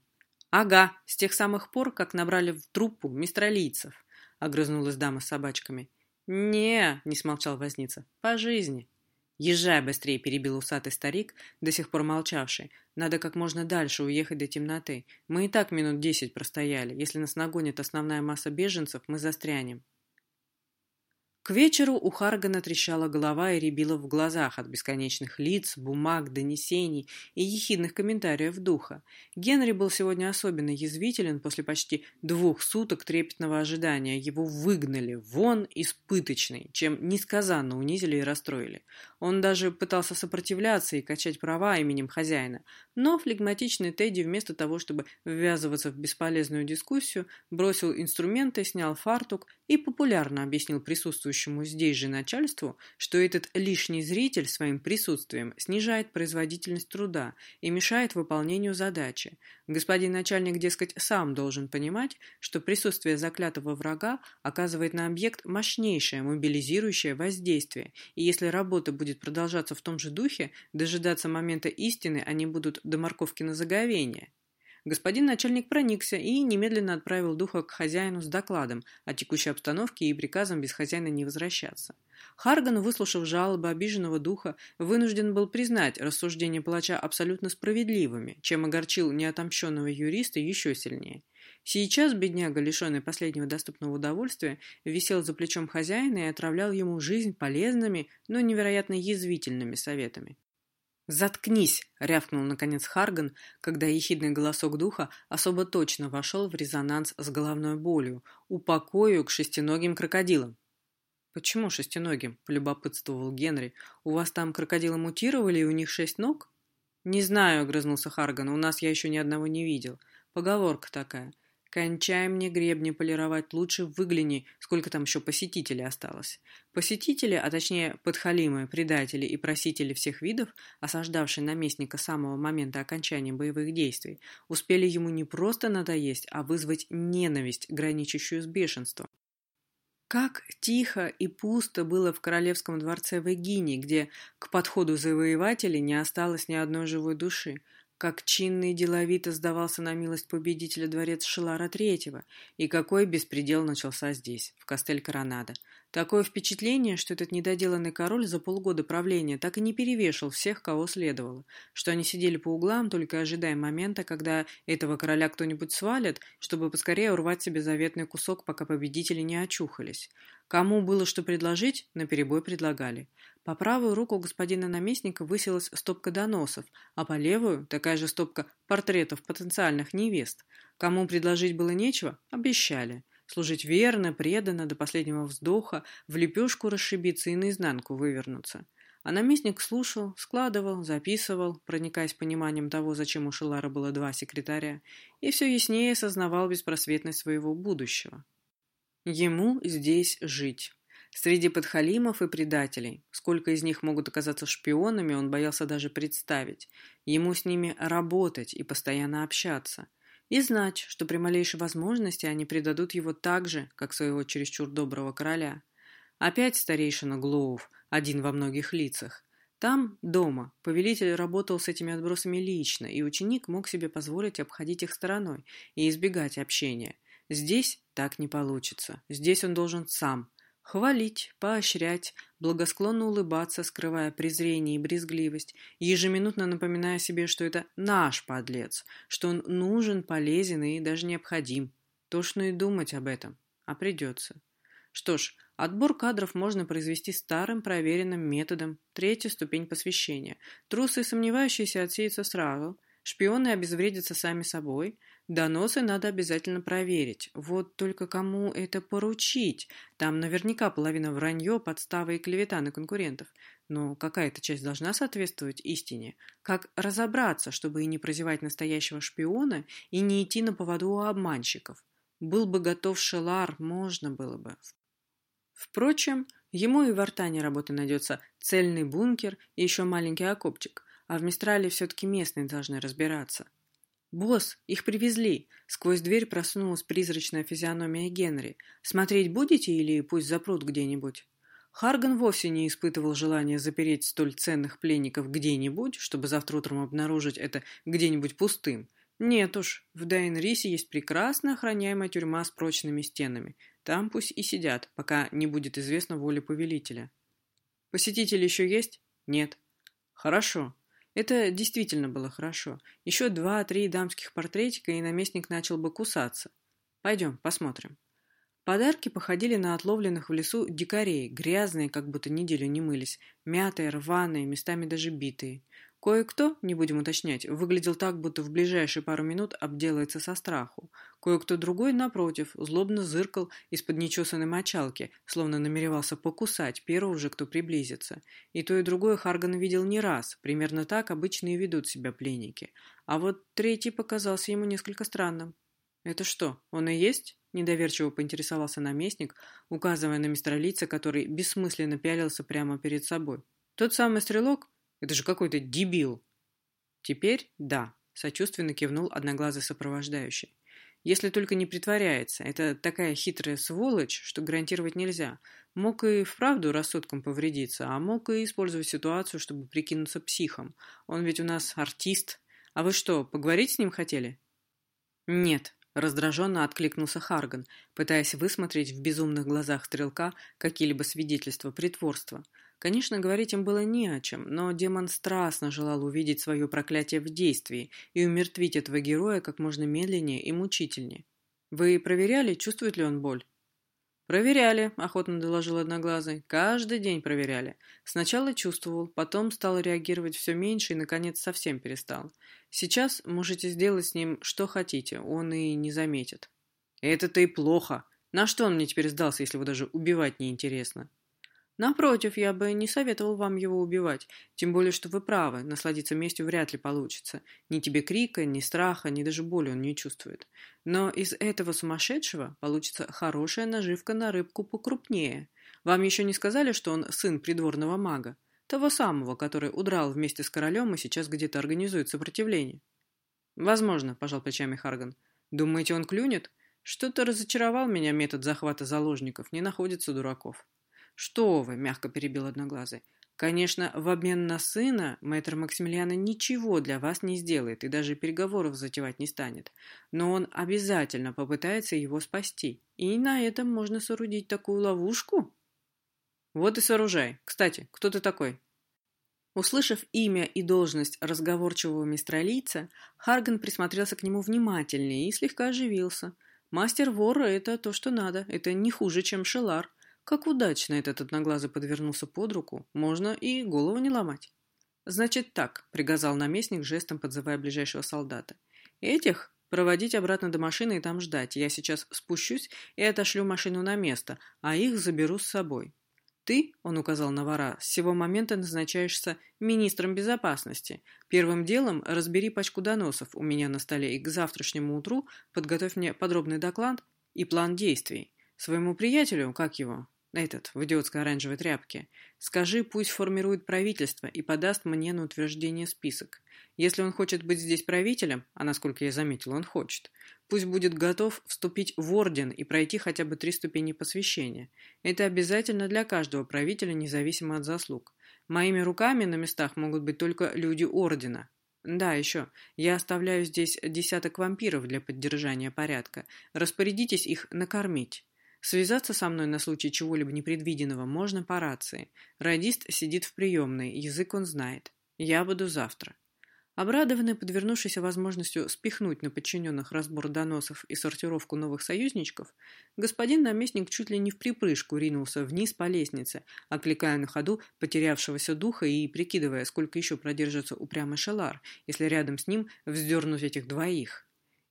Ага, с тех самых пор, как набрали в труппу мистралийцев, огрызнулась дама с собачками. Не, не смолчал возница. По жизни. Езжай быстрее, перебил усатый старик, до сих пор молчавший. Надо как можно дальше уехать до темноты. Мы и так минут десять простояли. Если нас нагонит основная масса беженцев, мы застрянем. К вечеру у Харгана трещала голова и рябила в глазах от бесконечных лиц, бумаг, донесений и ехидных комментариев духа. Генри был сегодня особенно язвителен после почти двух суток трепетного ожидания. Его выгнали вон из пыточной, чем несказанно унизили и расстроили. Он даже пытался сопротивляться и качать права именем хозяина. Но флегматичный Тедди вместо того, чтобы ввязываться в бесполезную дискуссию, бросил инструменты, снял фартук и популярно объяснил присутствующему здесь же начальству, что этот лишний зритель своим присутствием снижает производительность труда и мешает выполнению задачи. Господин начальник, дескать, сам должен понимать, что присутствие заклятого врага оказывает на объект мощнейшее мобилизирующее воздействие, и если работа будет продолжаться в том же духе, дожидаться момента истины они будут до морковки на заговение. Господин начальник проникся и немедленно отправил духа к хозяину с докладом о текущей обстановке и приказом без хозяина не возвращаться. Харган, выслушав жалобы обиженного духа, вынужден был признать рассуждения палача абсолютно справедливыми, чем огорчил неотомщенного юриста еще сильнее. Сейчас бедняга, лишенный последнего доступного удовольствия, висел за плечом хозяина и отравлял ему жизнь полезными, но невероятно язвительными советами. «Заткнись!» — рявкнул наконец Харган, когда ехидный голосок духа особо точно вошел в резонанс с головной болью, упокою к шестиногим крокодилам. «Почему шестиногим?» — полюбопытствовал Генри. «У вас там крокодилы мутировали, и у них шесть ног?» «Не знаю», — огрызнулся Харган. «У нас я еще ни одного не видел. Поговорка такая. Кончай мне гребни полировать, лучше выгляни, сколько там еще посетителей осталось. Посетители, а точнее подхалимы, предатели и просители всех видов, осаждавшие наместника с самого момента окончания боевых действий, успели ему не просто надоесть, а вызвать ненависть, граничащую с бешенством. Как тихо и пусто было в королевском дворце в Эгине, где к подходу завоевателей не осталось ни одной живой души – как чинно и деловито сдавался на милость победителя дворец Шелара Третьего, и какой беспредел начался здесь, в Кастель-Коронадо. Такое впечатление, что этот недоделанный король за полгода правления так и не перевешал всех, кого следовало, что они сидели по углам, только ожидая момента, когда этого короля кто-нибудь свалит, чтобы поскорее урвать себе заветный кусок, пока победители не очухались. Кому было что предложить, наперебой предлагали. По правую руку господина наместника высилась стопка доносов, а по левую такая же стопка портретов потенциальных невест. Кому предложить было нечего, обещали. Служить верно, преданно, до последнего вздоха, в лепешку расшибиться и наизнанку вывернуться. А наместник слушал, складывал, записывал, проникаясь пониманием того, зачем у Шелара было два секретаря, и все яснее осознавал беспросветность своего будущего. Ему здесь жить. Среди подхалимов и предателей. Сколько из них могут оказаться шпионами, он боялся даже представить. Ему с ними работать и постоянно общаться. И знать, что при малейшей возможности они предадут его так же, как своего чересчур доброго короля. Опять старейшина Глоув, один во многих лицах. Там, дома, повелитель работал с этими отбросами лично, и ученик мог себе позволить обходить их стороной и избегать общения. Здесь так не получится. Здесь он должен сам хвалить, поощрять, благосклонно улыбаться, скрывая презрение и брезгливость, ежеминутно напоминая себе, что это наш подлец, что он нужен, полезен и даже необходим. Тошно и думать об этом, а придется. Что ж, Отбор кадров можно произвести старым проверенным методом, третья ступень посвящения. Трусы и сомневающиеся отсеются сразу, шпионы обезвредятся сами собой, доносы надо обязательно проверить. Вот только кому это поручить? Там наверняка половина вранье, подставы и клевета на конкурентов. Но какая-то часть должна соответствовать истине. Как разобраться, чтобы и не прозевать настоящего шпиона, и не идти на поводу у обманщиков? Был бы готов Шелар, можно было бы. Впрочем, ему и в Артане работы найдется цельный бункер и еще маленький окопчик, а в Мистрале все-таки местные должны разбираться. «Босс, их привезли!» Сквозь дверь просунулась призрачная физиономия Генри. «Смотреть будете или пусть запрут где-нибудь?» Харган вовсе не испытывал желания запереть столь ценных пленников где-нибудь, чтобы завтра утром обнаружить это где-нибудь пустым. Нет уж, в Дайнрисе есть прекрасно охраняемая тюрьма с прочными стенами. Там пусть и сидят, пока не будет известна воля повелителя. Посетители еще есть? Нет. Хорошо. Это действительно было хорошо. Еще два-три дамских портретика, и наместник начал бы кусаться. Пойдем, посмотрим. Подарки походили на отловленных в лесу дикарей, грязные, как будто неделю не мылись, мятые, рваные, местами даже битые. Кое-кто, не будем уточнять, выглядел так, будто в ближайшие пару минут обделается со страху. Кое-кто другой, напротив, злобно зыркал из-под нечесанной мочалки, словно намеревался покусать первого же, кто приблизится. И то, и другое Харган видел не раз, примерно так обычно и ведут себя пленники. А вот третий показался ему несколько странным. «Это что, он и есть?» – недоверчиво поинтересовался наместник, указывая на мистралица, который бессмысленно пялился прямо перед собой. «Тот самый стрелок?» Это же какой-то дебил. Теперь да, сочувственно кивнул одноглазый сопровождающий. Если только не притворяется. Это такая хитрая сволочь, что гарантировать нельзя. Мог и вправду рассудком повредиться, а мог и использовать ситуацию, чтобы прикинуться психом. Он ведь у нас артист. А вы что, поговорить с ним хотели? Нет, раздраженно откликнулся Харган, пытаясь высмотреть в безумных глазах стрелка какие-либо свидетельства притворства. Конечно, говорить им было не о чем, но демон страстно желал увидеть свое проклятие в действии и умертвить этого героя как можно медленнее и мучительнее. «Вы проверяли, чувствует ли он боль?» «Проверяли», — охотно доложил Одноглазый. «Каждый день проверяли. Сначала чувствовал, потом стал реагировать все меньше и, наконец, совсем перестал. Сейчас можете сделать с ним что хотите, он и не заметит». «Это-то и плохо. На что он мне теперь сдался, если его даже убивать неинтересно?» Напротив, я бы не советовал вам его убивать, тем более, что вы правы, насладиться местью вряд ли получится. Ни тебе крика, ни страха, ни даже боли он не чувствует. Но из этого сумасшедшего получится хорошая наживка на рыбку покрупнее. Вам еще не сказали, что он сын придворного мага? Того самого, который удрал вместе с королем и сейчас где-то организует сопротивление. Возможно, пожал плечами Харган. Думаете, он клюнет? Что-то разочаровал меня метод захвата заложников, не находится дураков. «Что вы!» – мягко перебил Одноглазый. «Конечно, в обмен на сына мэтр Максимилиана ничего для вас не сделает и даже переговоров затевать не станет. Но он обязательно попытается его спасти. И на этом можно соорудить такую ловушку?» «Вот и сооружай. Кстати, кто ты такой?» Услышав имя и должность разговорчивого мистралийца, Харган присмотрелся к нему внимательнее и слегка оживился. Мастер вора — это то, что надо. Это не хуже, чем Шелар. Как удачно этот одноглазый подвернулся под руку, можно и голову не ломать. «Значит так», — приказал наместник, жестом подзывая ближайшего солдата. «Этих Проводить обратно до машины и там ждать. Я сейчас спущусь и отошлю машину на место, а их заберу с собой. Ты, он указал на вора, с сего момента назначаешься министром безопасности. Первым делом разбери пачку доносов у меня на столе и к завтрашнему утру подготовь мне подробный доклад и план действий. Своему приятелю, как его, этот, в идиотской оранжевой тряпке, скажи, пусть формирует правительство и подаст мне на утверждение список. Если он хочет быть здесь правителем, а насколько я заметил, он хочет, пусть будет готов вступить в орден и пройти хотя бы три ступени посвящения. Это обязательно для каждого правителя, независимо от заслуг. Моими руками на местах могут быть только люди ордена. Да, еще. Я оставляю здесь десяток вампиров для поддержания порядка. Распорядитесь их накормить. Связаться со мной на случай чего-либо непредвиденного можно по рации. Радист сидит в приемной, язык он знает. Я буду завтра. Обрадованный подвернувшейся возможностью спихнуть на подчиненных разбор доносов и сортировку новых союзничков, господин наместник чуть ли не в припрыжку ринулся вниз по лестнице, окликая на ходу потерявшегося духа и прикидывая, сколько еще продержится упрямый шалар, если рядом с ним вздернуть этих двоих.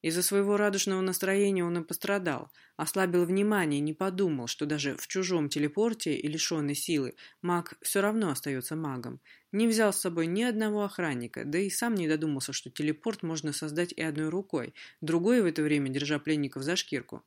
Из-за своего радужного настроения он и пострадал, ослабил внимание, не подумал, что даже в чужом телепорте и лишенной силы маг все равно остается магом. Не взял с собой ни одного охранника, да и сам не додумался, что телепорт можно создать и одной рукой, другой в это время держа пленников за шкирку.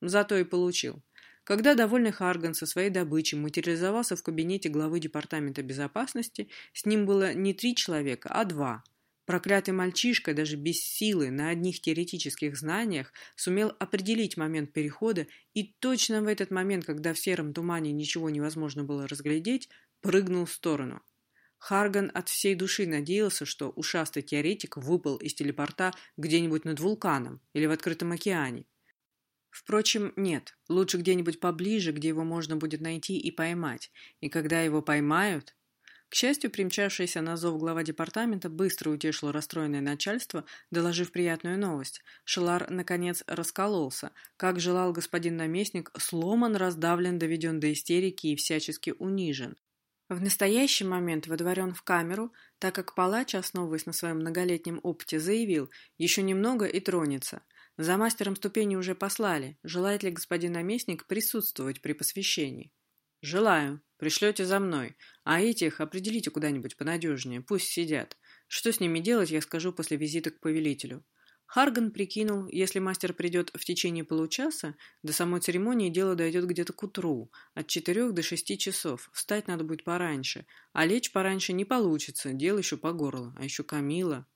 Зато и получил. Когда довольный Харган со своей добычей материализовался в кабинете главы Департамента безопасности, с ним было не три человека, а два – Проклятый мальчишка, даже без силы, на одних теоретических знаниях, сумел определить момент перехода и точно в этот момент, когда в сером тумане ничего невозможно было разглядеть, прыгнул в сторону. Харган от всей души надеялся, что ушастый теоретик выпал из телепорта где-нибудь над вулканом или в открытом океане. Впрочем, нет, лучше где-нибудь поближе, где его можно будет найти и поймать, и когда его поймают, к счастью, примчавшаяся на зов глава департамента быстро утешила расстроенное начальство, доложив приятную новость. Шелар, наконец, раскололся. Как желал господин наместник, сломан, раздавлен, доведен до истерики и всячески унижен. В настоящий момент водворен в камеру, так как палач, основываясь на своем многолетнем опыте, заявил, еще немного и тронется. За мастером ступени уже послали. Желает ли господин наместник присутствовать при посвящении? «Желаю. Пришлете за мной. А этих определите куда-нибудь понадежнее. Пусть сидят. Что с ними делать, я скажу после визита к повелителю». Харган прикинул, если мастер придет в течение получаса, до самой церемонии дело дойдет где-то к утру, от четырех до шести часов. Встать надо будет пораньше, а лечь пораньше не получится, дело еще по горло, а еще Камила.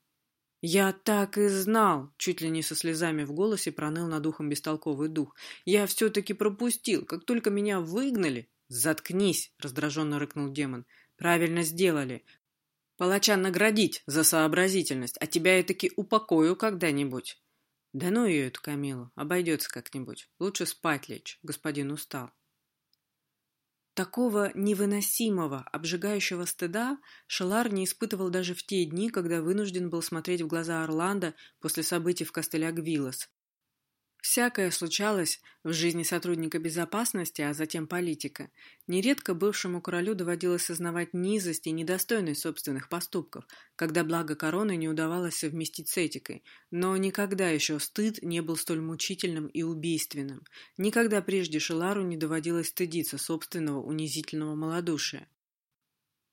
«Я так и знал!» — чуть ли не со слезами в голосе проныл над ухом бестолковый дух. «Я все-таки пропустил. Как только меня выгнали, «Заткнись!» — раздраженно рыкнул демон. «Правильно сделали. Палача наградить за сообразительность, а тебя я таки упокою когда-нибудь». «Да ну ее, эту Камилу, обойдется как-нибудь. Лучше спать лечь, господин устал». Такого невыносимого, обжигающего стыда Шелар не испытывал даже в те дни, когда вынужден был смотреть в глаза Орландо после событий в Костеляк-Виллас, Всякое случалось в жизни сотрудника безопасности, а затем политика. Нередко бывшему королю доводилось сознавать низость и недостойность собственных поступков, когда благо короны не удавалось совместить с этикой. Но никогда еще стыд не был столь мучительным и убийственным. Никогда прежде Шелару не доводилось стыдиться собственного унизительного малодушия.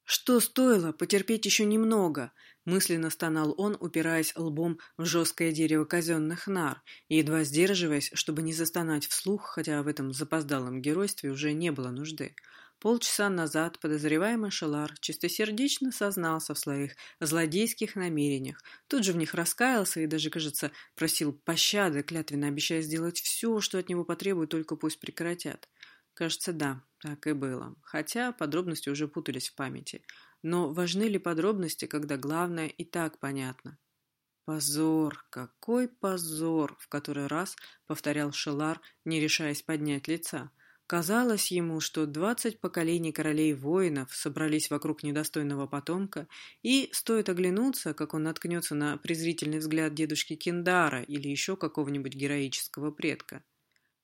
Что стоило потерпеть еще немного, мысленно стонал он, упираясь лбом в жесткое дерево казенных нар, едва сдерживаясь, чтобы не застонать вслух, хотя в этом запоздалом геройстве уже не было нужды. Полчаса назад подозреваемый Шелар чистосердечно сознался в своих злодейских намерениях, тут же в них раскаялся и даже, кажется, просил пощады, клятвенно обещая сделать все, что от него потребуют, только пусть прекратят. Кажется, да, так и было. Хотя подробности уже путались в памяти. Но важны ли подробности, когда главное и так понятно? Позор, какой позор, в который раз повторял Шелар, не решаясь поднять лица. Казалось ему, что двадцать поколений королей-воинов собрались вокруг недостойного потомка, и стоит оглянуться, как он наткнется на презрительный взгляд дедушки Киндара или еще какого-нибудь героического предка.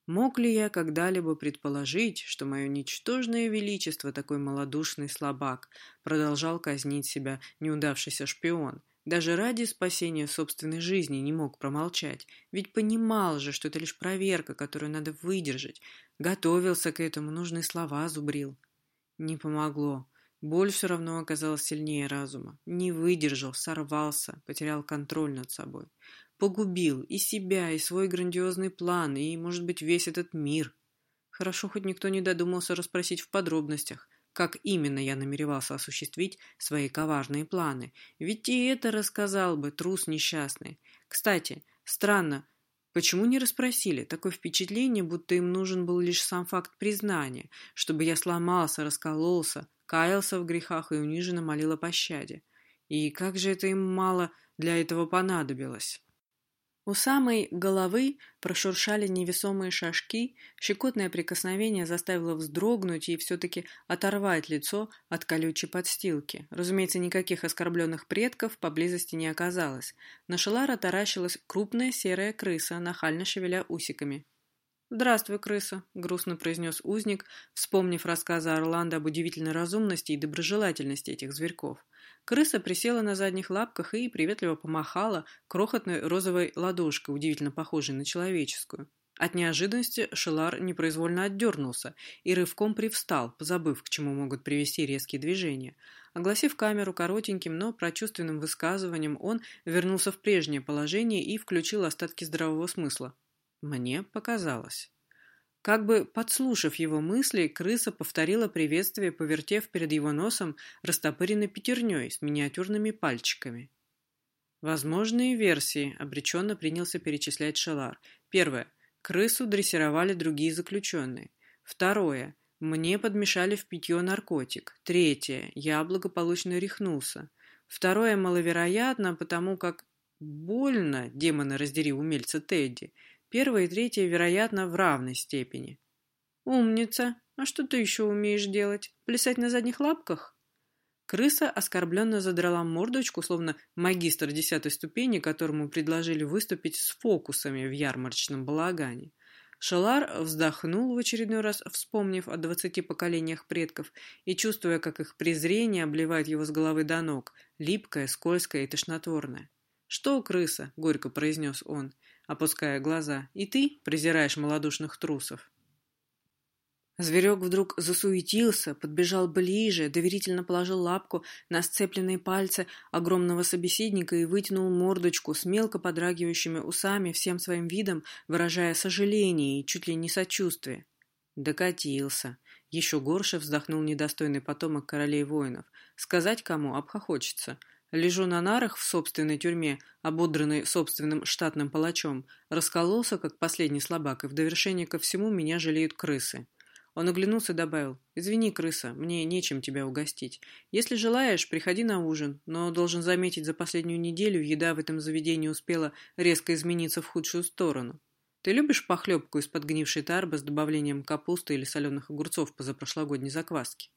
Мог ли я когда-либо предположить, что мое ничтожное величество, такой малодушный слабак, продолжал казнить себя неудавшийся шпион? Даже ради спасения собственной жизни не мог промолчать, ведь понимал же, что это лишь проверка, которую надо выдержать. Готовился к этому, нужные слова зубрил. Не помогло. Боль все равно оказалась сильнее разума. Не выдержал, сорвался, потерял контроль над собой. Погубил и себя, и свой грандиозный план, и, может быть, весь этот мир. Хорошо, хоть никто не додумался расспросить в подробностях, как именно я намеревался осуществить свои коварные планы. Ведь и это рассказал бы, трус несчастный. Кстати, странно, почему не расспросили? Такое впечатление, будто им нужен был лишь сам факт признания, чтобы я сломался, раскололся, каялся в грехах и униженно молил о пощаде. И как же это им мало для этого понадобилось? У самой головы прошуршали невесомые шажки, щекотное прикосновение заставило вздрогнуть и все-таки оторвать лицо от колючей подстилки. Разумеется, никаких оскорбленных предков поблизости не оказалось. На Шелара таращилась крупная серая крыса, нахально шевеля усиками. «Здравствуй, крыса», — грустно произнес узник, вспомнив рассказы Орландо об удивительной разумности и доброжелательности этих зверьков. Крыса присела на задних лапках и приветливо помахала крохотной розовой ладошкой, удивительно похожей на человеческую. От неожиданности Шелар непроизвольно отдернулся и рывком привстал, позабыв, к чему могут привести резкие движения. Огласив камеру коротеньким, но прочувственным высказыванием, он вернулся в прежнее положение и включил остатки здравого смысла. Мне показалось. Как бы подслушав его мысли, крыса повторила приветствие, повертев перед его носом растопыренной пятерней с миниатюрными пальчиками. Возможные версии обреченно принялся перечислять Шелар. Первое. Крысу дрессировали другие заключенные. Второе. Мне подмешали в питье наркотик. Третье. Я благополучно рехнулся. Второе маловероятно, потому как больно, демона раздери умельца Тедди, Первое и третье, вероятно, в равной степени. «Умница! А что ты еще умеешь делать? Плясать на задних лапках?» Крыса оскорбленно задрала мордочку, словно магистр десятой ступени, которому предложили выступить с фокусами в ярмарочном балагане. Шалар вздохнул в очередной раз, вспомнив о двадцати поколениях предков и чувствуя, как их презрение обливает его с головы до ног, липкое, скользкое и тошнотворное. «Что, крыса?» — горько произнес он опуская глаза. «И ты презираешь малодушных трусов?» Зверек вдруг засуетился, подбежал ближе, доверительно положил лапку на сцепленные пальцы огромного собеседника и вытянул мордочку с мелко подрагивающими усами, всем своим видом выражая сожаление и чуть ли не сочувствие. Докатился. Еще горше вздохнул недостойный потомок королей воинов. Сказать кому обхохочется. Лежу на нарах в собственной тюрьме, ободранный собственным штатным палачом, раскололся, как последний слабак, и в довершение ко всему меня жалеют крысы. Он оглянулся и добавил, «Извини, крыса, мне нечем тебя угостить. Если желаешь, приходи на ужин, но должен заметить, за последнюю неделю еда в этом заведении успела резко измениться в худшую сторону. Ты любишь похлебку из подгнившей тарбы с добавлением капусты или соленых огурцов позапрошлогодней закваски?»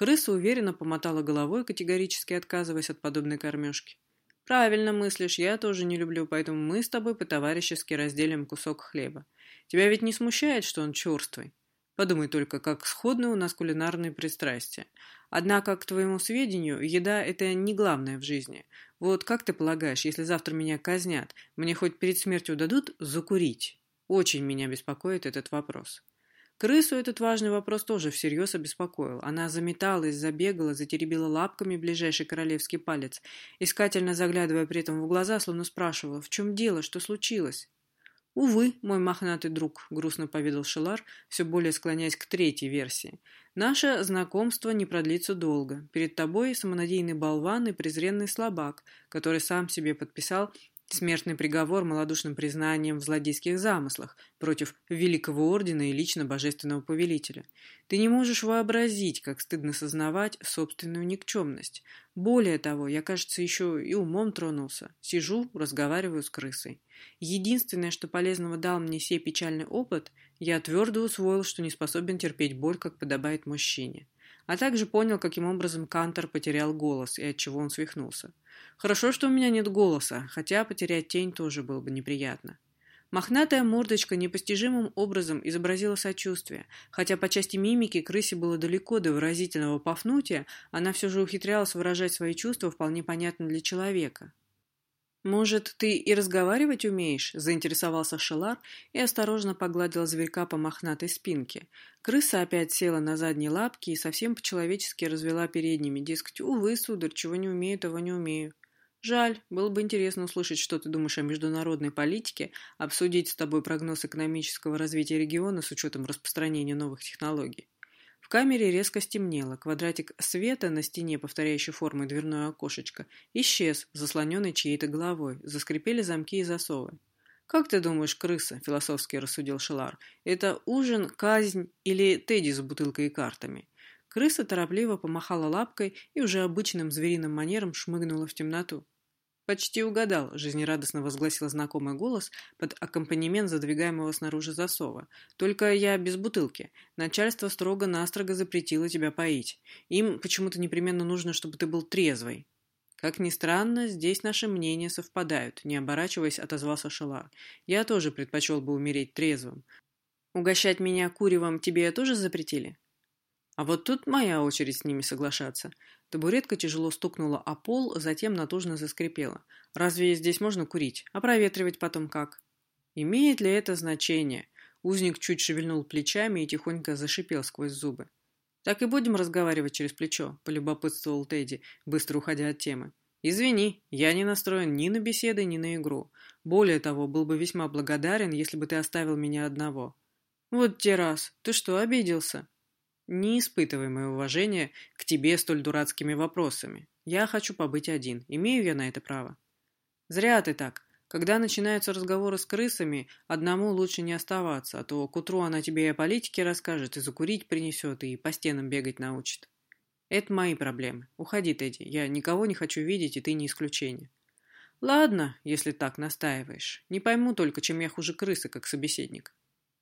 Крыса уверенно помотала головой, категорически отказываясь от подобной кормежки. «Правильно мыслишь, я тоже не люблю, поэтому мы с тобой по-товарищески разделим кусок хлеба. Тебя ведь не смущает, что он черствый? Подумай только, как сходны у нас кулинарные пристрастия. Однако, к твоему сведению, еда – это не главное в жизни. Вот как ты полагаешь, если завтра меня казнят, мне хоть перед смертью дадут закурить? Очень меня беспокоит этот вопрос». Крысу этот важный вопрос тоже всерьез обеспокоил. Она заметалась, забегала, затеребила лапками ближайший королевский палец, искательно заглядывая при этом в глаза, словно спрашивала, в чем дело, что случилось. «Увы, мой мохнатый друг», — грустно поведал Шелар, все более склоняясь к третьей версии. «Наше знакомство не продлится долго. Перед тобой самонадеянный болван и презренный слабак, который сам себе подписал Смертный приговор малодушным признанием в злодейских замыслах против Великого Ордена и лично Божественного Повелителя. Ты не можешь вообразить, как стыдно сознавать собственную никчемность. Более того, я, кажется, еще и умом тронулся. Сижу, разговариваю с крысой. Единственное, что полезного дал мне сей печальный опыт, я твердо усвоил, что не способен терпеть боль, как подобает мужчине. А также понял, каким образом Кантор потерял голос и от чего он свихнулся. Хорошо, что у меня нет голоса, хотя потерять тень тоже было бы неприятно. Мохнатая мордочка непостижимым образом изобразила сочувствие. Хотя по части мимики крысе было далеко до выразительного пафнутия, она все же ухитрялась выражать свои чувства вполне понятно для человека. «Может, ты и разговаривать умеешь?» – заинтересовался Шелар и осторожно погладил зверька по мохнатой спинке. Крыса опять села на задние лапки и совсем по-человечески развела передними, дескать, «Увы, сударь, чего не умею, того не умею». Жаль, было бы интересно услышать, что ты думаешь о международной политике, обсудить с тобой прогноз экономического развития региона с учетом распространения новых технологий. Камере резко стемнело. Квадратик света на стене, повторяющий формы дверное окошечко, исчез, заслоненный чьей-то головой. Заскрипели замки и засовы. «Как ты думаешь, крыса?» – философски рассудил Шелар. «Это ужин, казнь или Тедди с бутылкой и картами?» Крыса торопливо помахала лапкой и уже обычным звериным манером шмыгнула в темноту. «Почти угадал», — жизнерадостно возгласил знакомый голос под аккомпанемент задвигаемого снаружи засова. «Только я без бутылки. Начальство строго-настрого запретило тебя поить. Им почему-то непременно нужно, чтобы ты был трезвый». «Как ни странно, здесь наши мнения совпадают», — не оборачиваясь, отозвался Шелар. «Я тоже предпочел бы умереть трезвым. Угощать меня куревом тебе тоже запретили?» А вот тут моя очередь с ними соглашаться. Табуретка тяжело стукнула о пол, затем натужно заскрипела. Разве здесь можно курить? А проветривать потом как? Имеет ли это значение? Узник чуть шевельнул плечами и тихонько зашипел сквозь зубы. «Так и будем разговаривать через плечо», — полюбопытствовал Тедди, быстро уходя от темы. «Извини, я не настроен ни на беседы, ни на игру. Более того, был бы весьма благодарен, если бы ты оставил меня одного». «Вот те раз. Ты что, обиделся?» Не испытывай мое уважение к тебе столь дурацкими вопросами. Я хочу побыть один. Имею я на это право? Зря ты так. Когда начинаются разговоры с крысами, одному лучше не оставаться, а то к утру она тебе и о политике расскажет, и закурить принесет, и по стенам бегать научит. Это мои проблемы. Уходи, Тедди. Я никого не хочу видеть, и ты не исключение. Ладно, если так настаиваешь. Не пойму только, чем я хуже крысы, как собеседник.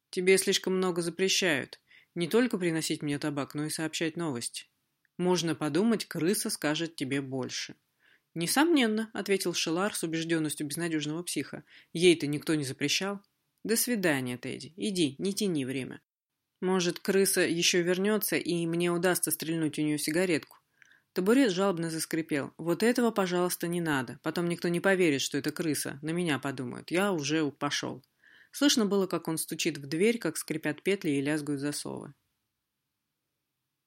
Тебе слишком много запрещают. Не только приносить мне табак, но и сообщать новости. Можно подумать, крыса скажет тебе больше. «Несомненно», — ответил Шелар с убежденностью безнадежного психа. «Ей-то никто не запрещал». «До свидания, Тедди. Иди, не тяни время. Может, крыса еще вернется, и мне удастся стрельнуть у нее сигаретку». Табурет жалобно заскрипел. «Вот этого, пожалуйста, не надо. Потом никто не поверит, что это крыса. На меня подумают. Я уже пошел». Слышно было, как он стучит в дверь, как скрипят петли и лязгают засовы.